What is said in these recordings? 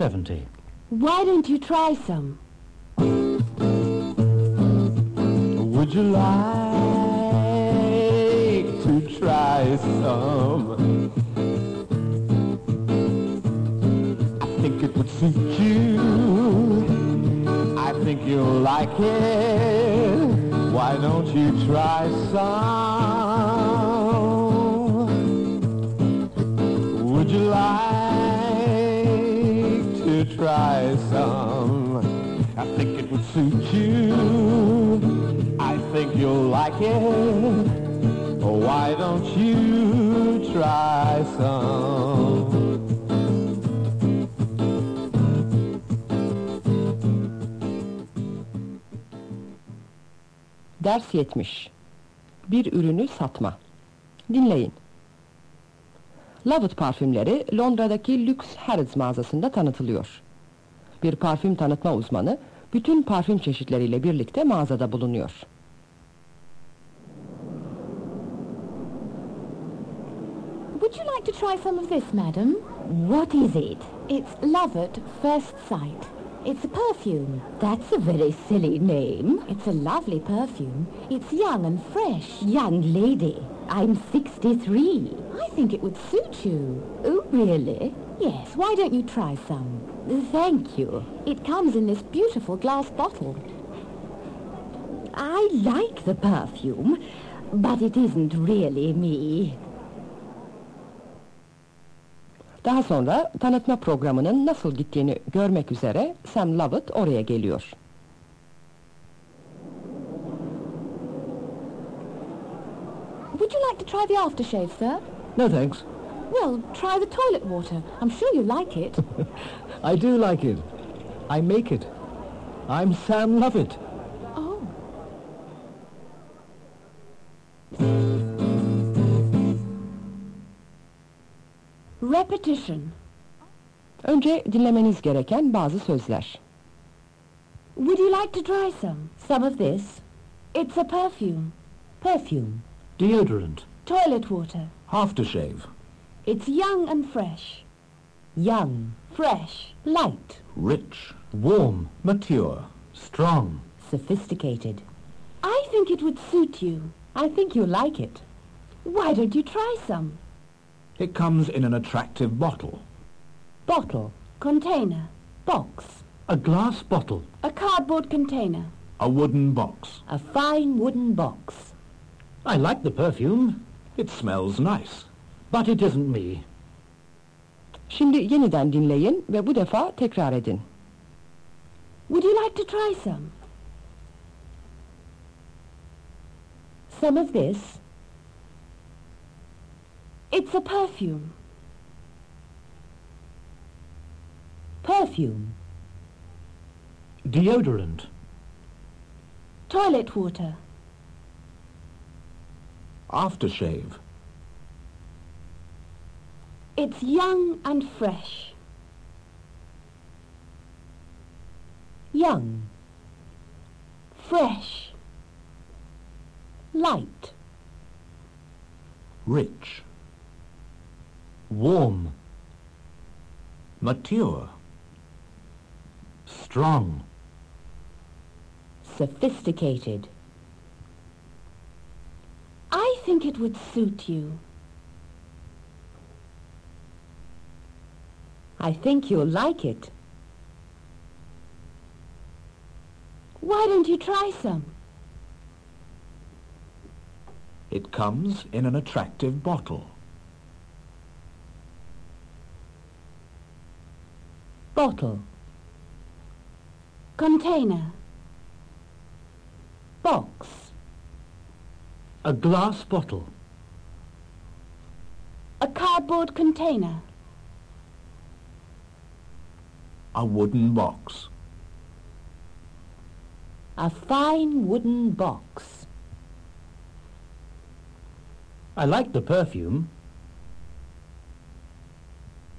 seventy. Why don't you try some? Would you like to try some? I think it would suit you. I think you'll like it. Why don't you try some? Would you like to try some? I think it would suit you. I think you'll like it. Why don't you try some? Ders 70. Bir ürünü satma. Dinleyin. Lovett parfümleri Londra'daki lüks Harrods mağazasında tanıtılıyor. Bir parfüm tanıtma uzmanı bütün parfüm çeşitleriyle birlikte mağazada bulunuyor. Would you like to try some of this, madam? What is it? It's Love at First Sight. It's a perfume. That's a very silly name. It's a lovely perfume. It's young and fresh. Young lady, I'm 63. I think it would suit you. Oh, really? Yes, why don't you try some? Thank you. It comes in this beautiful glass bottle. I like the perfume, but it isn't really me. Daha sonra tanıtma programının nasıl gittiğini görmek üzere Sam Lovett oraya geliyor. Would you like to try the aftershave, sir? No thanks. Well, try the toilet water. I'm sure you like it. I do like it. I make it. I'm Sam Lovett. oh. Repetition. Önce dinlemeniz gereken bazı sözler. Would you like to try some? Some of this. It's a perfume. Perfume. Deodorant. Toilet water. Aftershave. It's young and fresh. Young. Fresh. Light. Rich. Warm. Mature. Strong. Sophisticated. I think it would suit you. I think you'll like it. Why don't you try some? It comes in an attractive bottle. Bottle. Container. Box. A glass bottle. A cardboard container. A wooden box. A fine wooden box. I like the perfume. It smells nice. But it isn't me. Şimdi yeniden dinleyin ve bu defa tekrar edin. Would you like to try some? Some of this. It's a perfume. Perfume. Deodorant. Toilet water. Aftershave. It's young and fresh. Young. Fresh. Light. Rich. Warm. Mature. Strong. Sophisticated. I think it would suit you. I think you'll like it. Why don't you try some? It comes in an attractive bottle. Bottle. Container. Box. A glass bottle. A cardboard container. A wooden box. A fine wooden box. I like the perfume.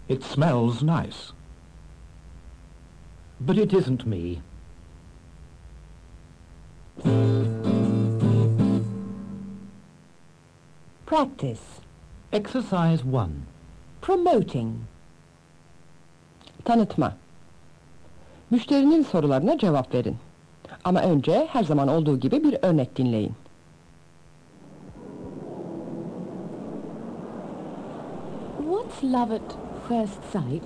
It smells nice. But it isn't me. Practice. Exercise 1. Promoting. Tanıtma. Müşterinin sorularına cevap verin. Ama önce her zaman olduğu gibi bir örnek dinleyin. What's love at first sight?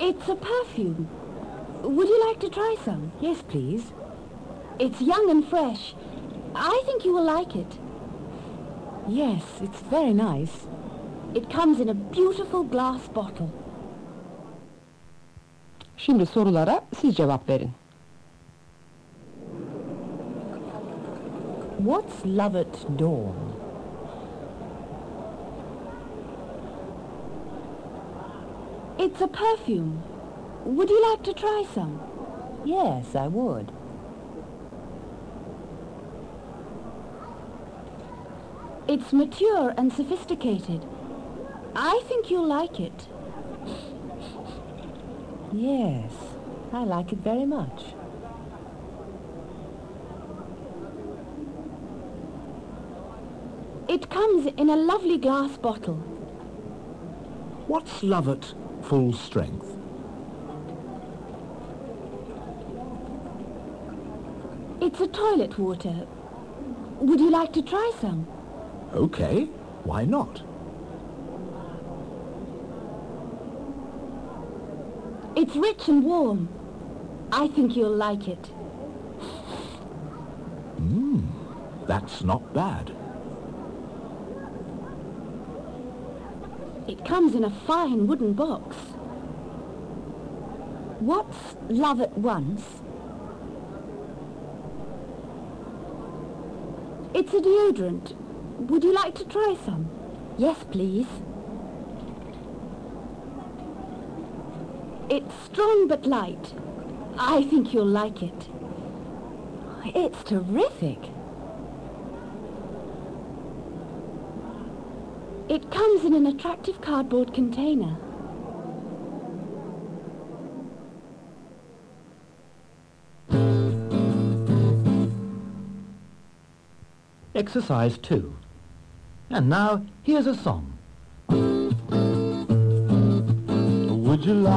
It's a perfume. Would you like to try some? Yes, please. It's young and fresh. I think you will like it. Yes, it's very nice. It comes in a beautiful glass bottle. Şimdi sorulara siz cevap verin. What's love at dawn? It's a perfume. Would you like to try some? Yes, I would. It's mature and sophisticated. I think you'll like it. Yes, I like it very much. It comes in a lovely glass bottle. What's love at full strength? It's a toilet water. Would you like to try some? Okay, why not? It's rich and warm. I think you'll like it. Mmm, That's not bad. It comes in a fine wooden box. What's love at once? It's a deodorant. Would you like to try some? Yes, please. It's strong but light. I think you'll like it. It's terrific. It comes in an attractive cardboard container. Exercise 2. And now, here's a song. Would you like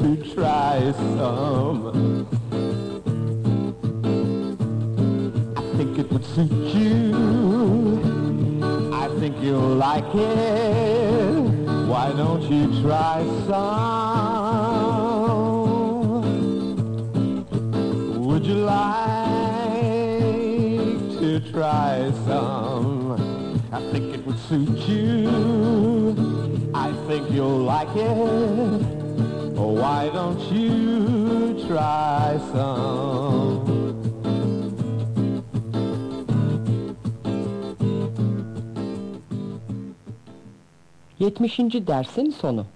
to try some? I think it would suit you. I think you'll like it. Why don't you try some? Would you like to try some? I think it would suit you. Think you'll like it. Why don't you try some? 70. dersin sonu.